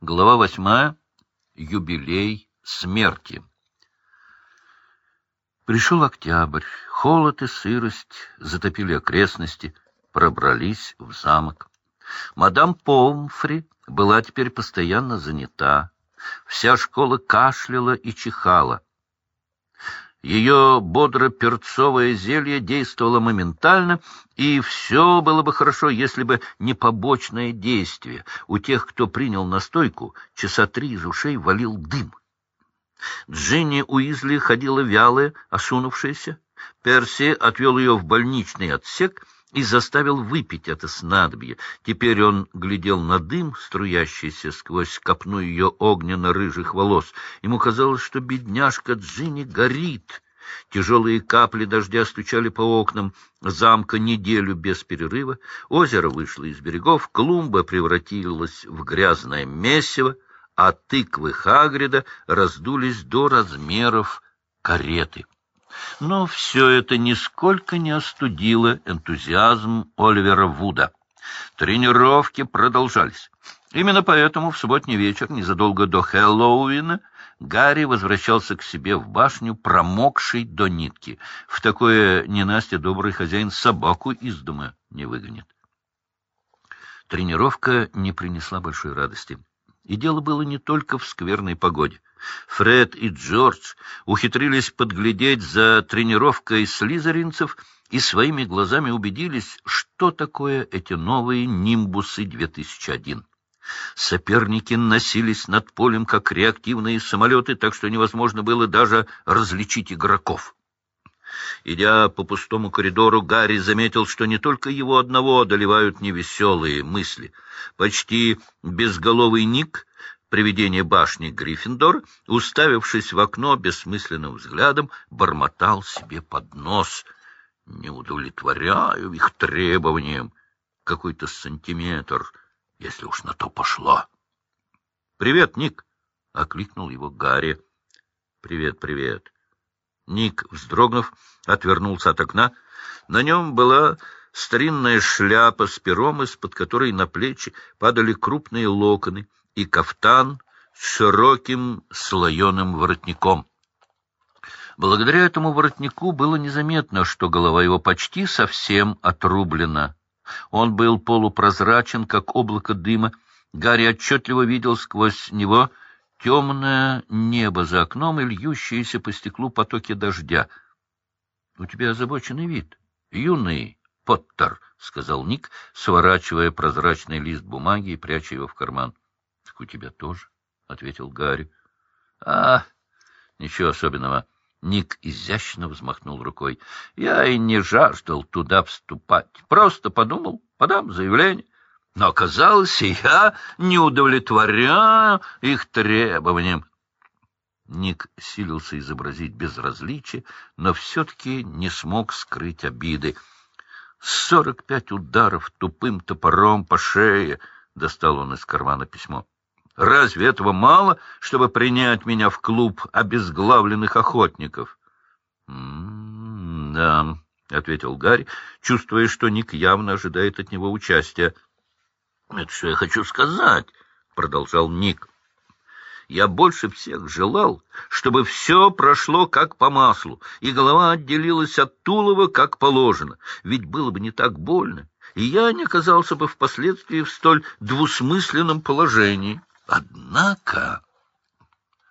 Глава восьмая. Юбилей смерти. Пришел октябрь. Холод и сырость затопили окрестности, пробрались в замок. Мадам Помфри была теперь постоянно занята. Вся школа кашляла и чихала. Ее бодро-перцовое зелье действовало моментально, и все было бы хорошо, если бы не побочное действие. У тех, кто принял настойку, часа три из ушей валил дым. Джинни Уизли ходила вялая, осунувшаяся. Перси отвел ее в больничный отсек — и заставил выпить это снадобье. Теперь он глядел на дым, струящийся сквозь копну ее огненно-рыжих волос. Ему казалось, что бедняжка Джинни горит. Тяжелые капли дождя стучали по окнам замка неделю без перерыва. Озеро вышло из берегов, клумба превратилась в грязное месиво, а тыквы Хагрида раздулись до размеров кареты. Но все это нисколько не остудило энтузиазм Оливера Вуда. Тренировки продолжались. Именно поэтому в субботний вечер, незадолго до Хэллоуина, Гарри возвращался к себе в башню, промокший до нитки. В такое ненастье добрый хозяин собаку из дома не выгонит. Тренировка не принесла большой радости. И дело было не только в скверной погоде. Фред и Джордж ухитрились подглядеть за тренировкой слизеринцев и своими глазами убедились, что такое эти новые «Нимбусы-2001». Соперники носились над полем, как реактивные самолеты, так что невозможно было даже различить игроков. Идя по пустому коридору, Гарри заметил, что не только его одного одолевают невеселые мысли. Почти безголовый Ник Привидение башни Гриффиндор, уставившись в окно бессмысленным взглядом, бормотал себе под нос. «Не удовлетворяю их требованиям. Какой-то сантиметр, если уж на то пошло». «Привет, Ник!» — окликнул его Гарри. «Привет, привет!» Ник, вздрогнув, отвернулся от окна. На нем была старинная шляпа с пером, из-под которой на плечи падали крупные локоны — и кафтан с широким слоеным воротником. Благодаря этому воротнику было незаметно, что голова его почти совсем отрублена. Он был полупрозрачен, как облако дыма. Гарри отчетливо видел сквозь него темное небо за окном и льющиеся по стеклу потоки дождя. — У тебя озабоченный вид, юный Поттер, — сказал Ник, сворачивая прозрачный лист бумаги и пряча его в карман. — у тебя тоже, — ответил Гарри. — А, ничего особенного. Ник изящно взмахнул рукой. Я и не жаждал туда вступать. Просто подумал, подам заявление. Но оказалось, я не удовлетворяю их требованиям. Ник силился изобразить безразличие, но все-таки не смог скрыть обиды. Сорок пять ударов тупым топором по шее, — достал он из кармана письмо. Разве этого мало, чтобы принять меня в клуб обезглавленных охотников? «М-м, — Да, — ответил Гарри, чувствуя, что Ник явно ожидает от него участия. — Это что я хочу сказать, — продолжал Ник. — Я больше всех желал, чтобы все прошло как по маслу, и голова отделилась от тулова как положено, ведь было бы не так больно, и я не оказался бы впоследствии в столь двусмысленном положении. Однако...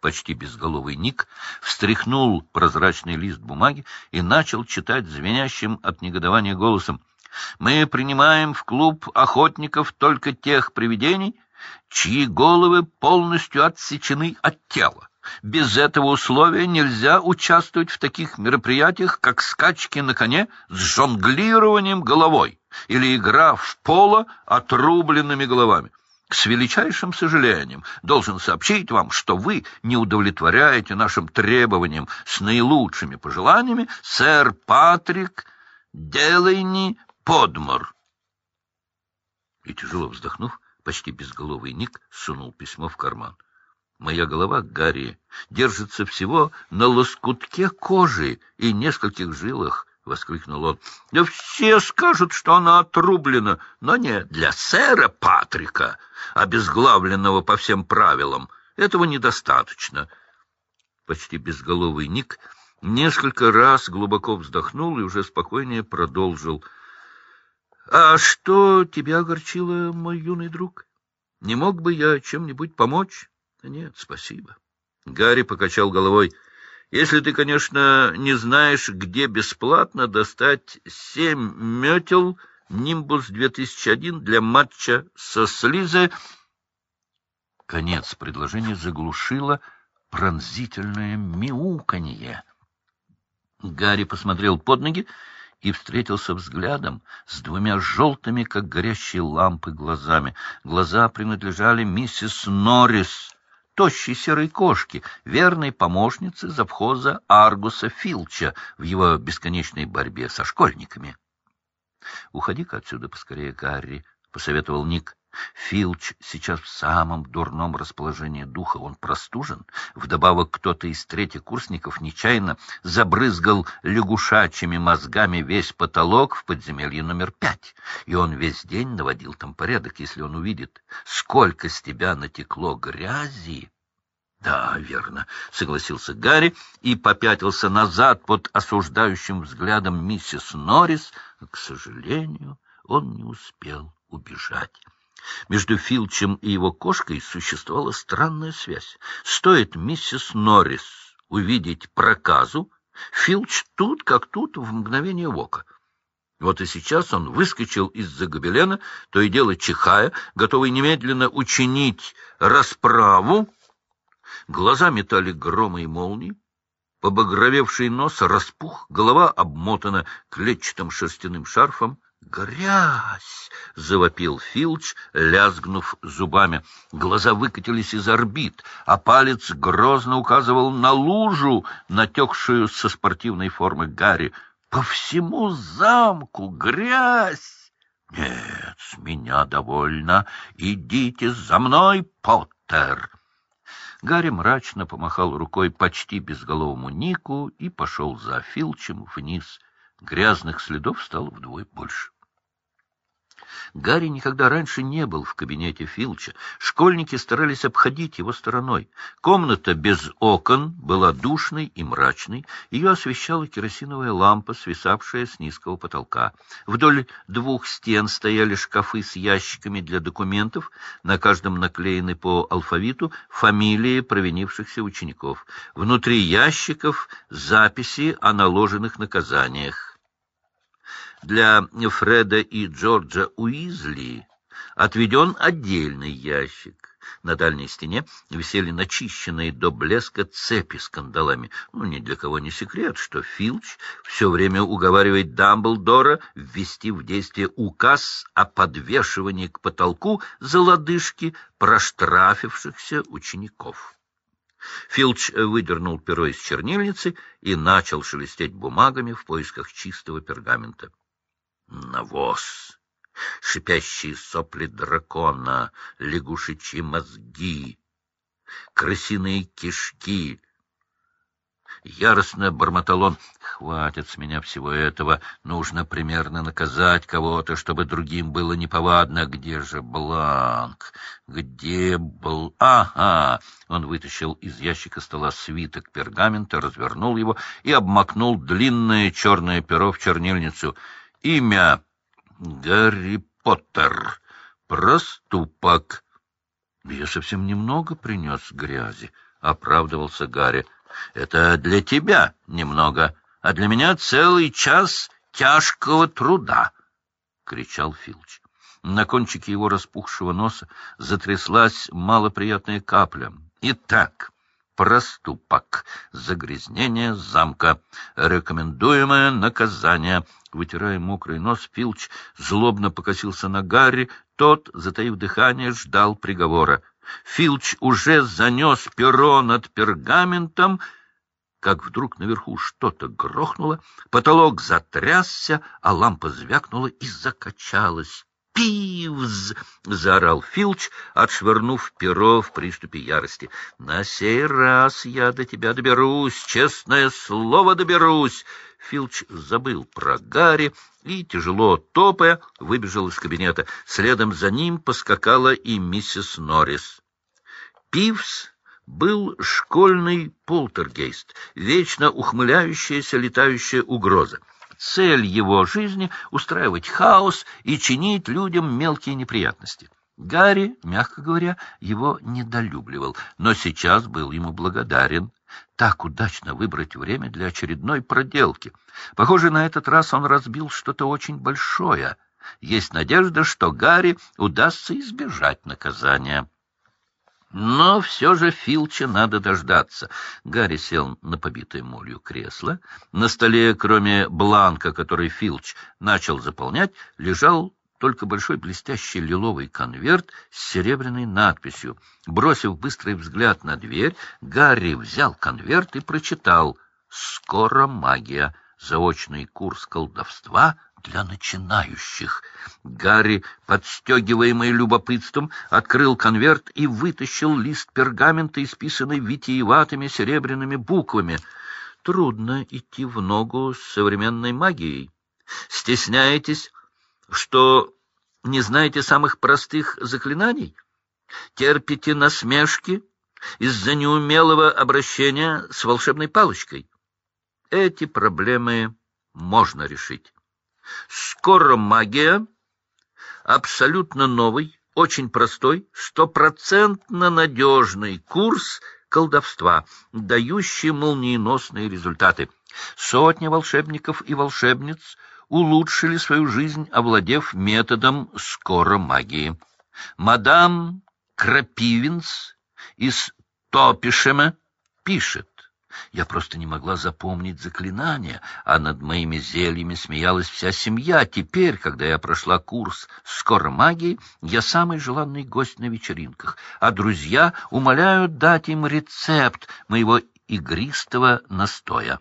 Почти безголовый Ник встряхнул прозрачный лист бумаги и начал читать звенящим от негодования голосом. «Мы принимаем в клуб охотников только тех привидений, чьи головы полностью отсечены от тела. Без этого условия нельзя участвовать в таких мероприятиях, как скачки на коне с жонглированием головой или игра в поло отрубленными головами. С величайшим сожалением должен сообщить вам, что вы не удовлетворяете нашим требованиям с наилучшими пожеланиями, сэр Патрик Делейни Подмор. И, тяжело вздохнув, почти безголовый Ник сунул письмо в карман. Моя голова, Гарри, держится всего на лоскутке кожи и нескольких жилах воскликнул он. — Да все скажут, что она отрублена, но не для сэра Патрика, обезглавленного по всем правилам. Этого недостаточно. Почти безголовый Ник несколько раз глубоко вздохнул и уже спокойнее продолжил. — А что тебя огорчило, мой юный друг? Не мог бы я чем-нибудь помочь? — Нет, спасибо. Гарри покачал головой. — Если ты, конечно, не знаешь, где бесплатно достать семь метел «Нимбус-2001» для матча со Слизе... Конец предложения заглушило пронзительное мяуканье. Гарри посмотрел под ноги и встретился взглядом с двумя желтыми, как горящие лампы, глазами. Глаза принадлежали миссис Норрис, тощей серой кошке, верной помощнице завхоза Аргуса Филча в его бесконечной борьбе со школьниками. — Уходи-ка отсюда поскорее, Гарри, — посоветовал Ник. Филч сейчас в самом дурном расположении духа. Он простужен. Вдобавок кто-то из третьекурсников нечаянно забрызгал лягушачьими мозгами весь потолок в подземелье номер пять. И он весь день наводил там порядок, если он увидит, сколько с тебя натекло грязи. — Да, верно, — согласился Гарри и попятился назад под осуждающим взглядом миссис Норрис. К сожалению, он не успел убежать. Между Филчем и его кошкой существовала странная связь. Стоит миссис Норрис увидеть проказу, Филч тут как тут в мгновение ока. Вот и сейчас он выскочил из-за гобелена, то и дело чихая, готовый немедленно учинить расправу. Глаза метали громы и молнии, побагровевший нос распух, голова обмотана клетчатым шерстяным шарфом. «Грязь!» — завопил Филч, лязгнув зубами. Глаза выкатились из орбит, а палец грозно указывал на лужу, натекшую со спортивной формы Гарри. «По всему замку грязь!» «Нет, с меня довольно. Идите за мной, Поттер!» Гарри мрачно помахал рукой почти безголовому Нику и пошел за Филчем вниз. Грязных следов стало вдвое больше. Гарри никогда раньше не был в кабинете Филча. Школьники старались обходить его стороной. Комната без окон была душной и мрачной. Ее освещала керосиновая лампа, свисавшая с низкого потолка. Вдоль двух стен стояли шкафы с ящиками для документов. На каждом наклеены по алфавиту фамилии провинившихся учеников. Внутри ящиков записи о наложенных наказаниях. Для Фреда и Джорджа Уизли отведен отдельный ящик. На дальней стене висели начищенные до блеска цепи с кандалами. Ну, ни для кого не секрет, что Филч все время уговаривает Дамблдора ввести в действие указ о подвешивании к потолку за лодыжки проштрафившихся учеников. Филч выдернул перо из чернильницы и начал шелестеть бумагами в поисках чистого пергамента навоз, шипящие сопли дракона, лягушечьи мозги, крысиные кишки. Яростно бормотал он. «Хватит с меня всего этого. Нужно примерно наказать кого-то, чтобы другим было неповадно. Где же Бланк? Где был... Ага!» Он вытащил из ящика стола свиток пергамента, развернул его и обмакнул длинное черное перо в чернильницу — Имя Гарри Поттер. Проступок. Я совсем немного принес грязи, — оправдывался Гарри. Это для тебя немного, а для меня целый час тяжкого труда, — кричал Филч. На кончике его распухшего носа затряслась малоприятная капля. Итак, проступок, загрязнение замка, рекомендуемое наказание. Вытирая мокрый нос, Филч злобно покосился на Гарри, тот, затаив дыхание, ждал приговора. Филч уже занес перо над пергаментом, как вдруг наверху что-то грохнуло, потолок затрясся, а лампа звякнула и закачалась. «Пивз!» — заорал Филч, отшвырнув перо в приступе ярости. «На сей раз я до тебя доберусь, честное слово доберусь!» Филч забыл про Гарри и, тяжело топая, выбежал из кабинета. Следом за ним поскакала и миссис Норрис. Пивз был школьный полтергейст, вечно ухмыляющаяся летающая угроза. Цель его жизни — устраивать хаос и чинить людям мелкие неприятности. Гарри, мягко говоря, его недолюбливал, но сейчас был ему благодарен. Так удачно выбрать время для очередной проделки. Похоже, на этот раз он разбил что-то очень большое. Есть надежда, что Гарри удастся избежать наказания. Но все же Филча надо дождаться. Гарри сел на побитое молью кресло. На столе, кроме бланка, который Филч начал заполнять, лежал только большой блестящий лиловый конверт с серебряной надписью. Бросив быстрый взгляд на дверь, Гарри взял конверт и прочитал «Скоро магия. Заочный курс колдовства для начинающих». Гарри, подстегиваемый любопытством, открыл конверт и вытащил лист пергамента, исписанный витиеватыми серебряными буквами. Трудно идти в ногу с современной магией. Стесняетесь, что не знаете самых простых заклинаний? Терпите насмешки из-за неумелого обращения с волшебной палочкой? Эти проблемы можно решить. Скоро магия абсолютно новый, очень простой, стопроцентно надежный курс колдовства, дающий молниеносные результаты. Сотни волшебников и волшебниц улучшили свою жизнь, овладев методом скоро магии. Мадам Крапивинс из Топишема пишет. Я просто не могла запомнить заклинания, а над моими зельями смеялась вся семья. Теперь, когда я прошла курс скоро магии, я самый желанный гость на вечеринках, а друзья умоляют дать им рецепт моего игристого настоя.